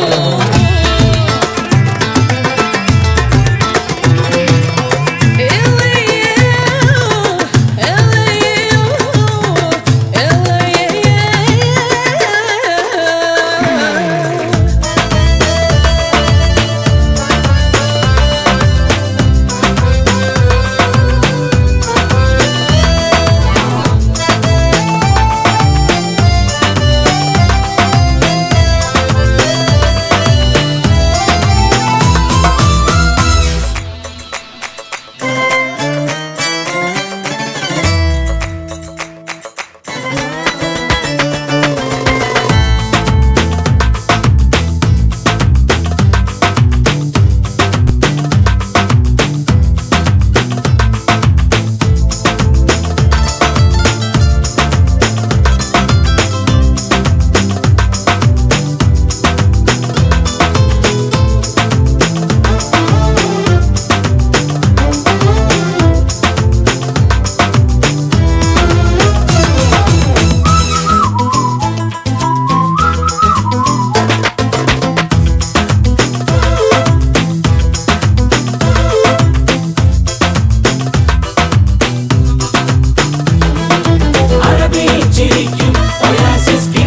Oh. Francisco.